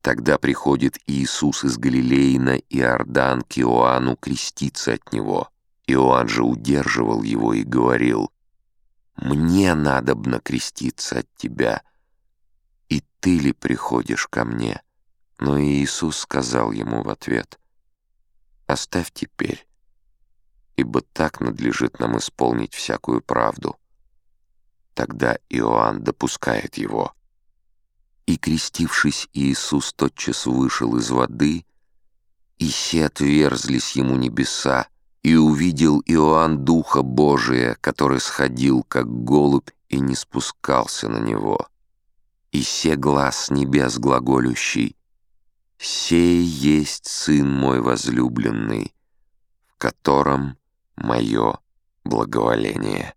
Тогда приходит Иисус из Галилеи на Иордан к Иоанну креститься от него. Иоанн же удерживал его и говорил, «Мне надобно креститься от тебя, и ты ли приходишь ко мне?» Но Иисус сказал ему в ответ, «Оставь теперь, ибо так надлежит нам исполнить всякую правду». Тогда Иоанн допускает его. И, крестившись, Иисус тотчас вышел из воды, и все отверзлись ему небеса, и увидел Иоанн Духа Божия, который сходил, как голубь, и не спускался на него. И се глаз небес глаголющий, «Сей есть Сын мой возлюбленный, в котором мое благоволение».